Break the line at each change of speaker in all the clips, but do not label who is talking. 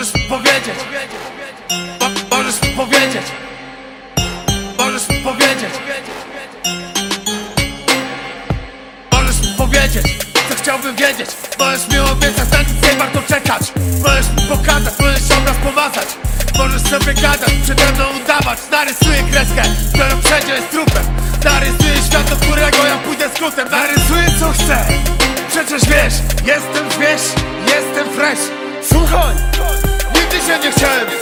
Możesz powiedzieć. Bo, Możesz powiedzieć. Możesz powiedzieć. Możesz powiedzieć. Co chciałbym wiedzieć? Możesz mi obiecać, na nic nie warto czekać. Możesz mi pokazać, możesz obraz pomazać Możesz sobie gadać, przede mną udawać. Narysuję kreskę, którą wszędzie jest trupem. Narysuję świat, do którego ja pójdę skrótem. Narysuję co chcę. Przecież wiesz, jestem zwierz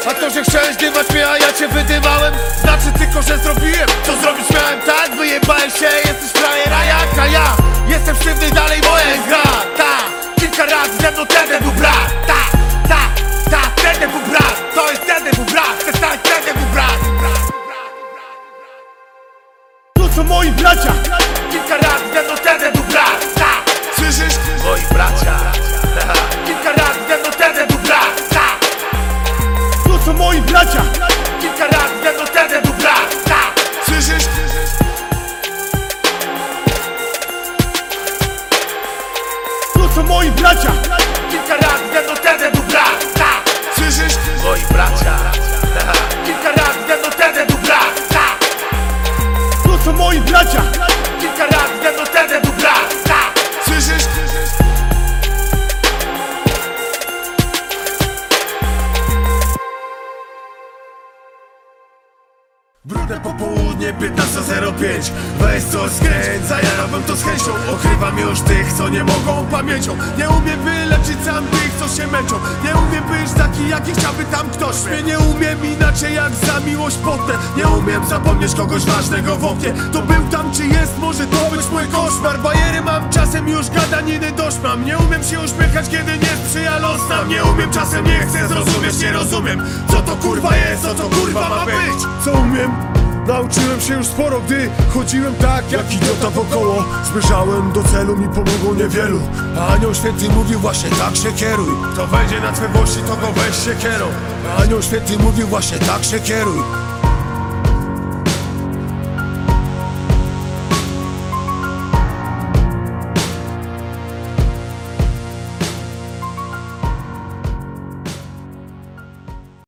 A to, że chciałeś dymać mnie, a ja cię wydymałem. Znaczy tylko, że zrobiłem Co zrobić miałem tak, wyjebałem się Jesteś frajera jak, a ja? Jestem sztywny, dalej moja gra. Ta, kilka razy ze mną ten był brat. Ta, ta, ta, ten był brat. To jest ten był brat, chcę stać ten był brat. To są moi bracia są moi bracia! Kilka ze mną ten był brat Ta, słyszysz? Moi bracia. Kilka ten był brat Ta, To są moi bracia Brudę popołudnie 15.05 Weź coś skręć, zajarałbym to z chęcią. Okrywam już tych, co nie mogą pamięcią. Nie umiem wyleczyć sam tych, co się męczą. Nie umiem być taki, jaki chciałby tam ktoś. Mnie Nie umiem inaczej jak za miłość potnę Nie umiem zapomnieć kogoś ważnego w oknie. To był tam, czy jest, może to być mój koszmar. Bajery mam, czasem już gadaniny dość mam Nie umiem się uśmiechać, kiedy nie sprzyja los nam. Nie umiem, czasem nie chcę zrozumieć, nie rozumiem Co to kurwa jest, co to kurwa ma być. Co umiem? Nauczyłem się już sporo, gdy chodziłem tak jak idiota wokoło. Zmierzałem do celu, mi pomogło niewielu. A Anioł Święty mówił właśnie tak się kieruj. To wejdzie na twe to go weź się kierą A Anioł Święty mówił właśnie tak się kieruj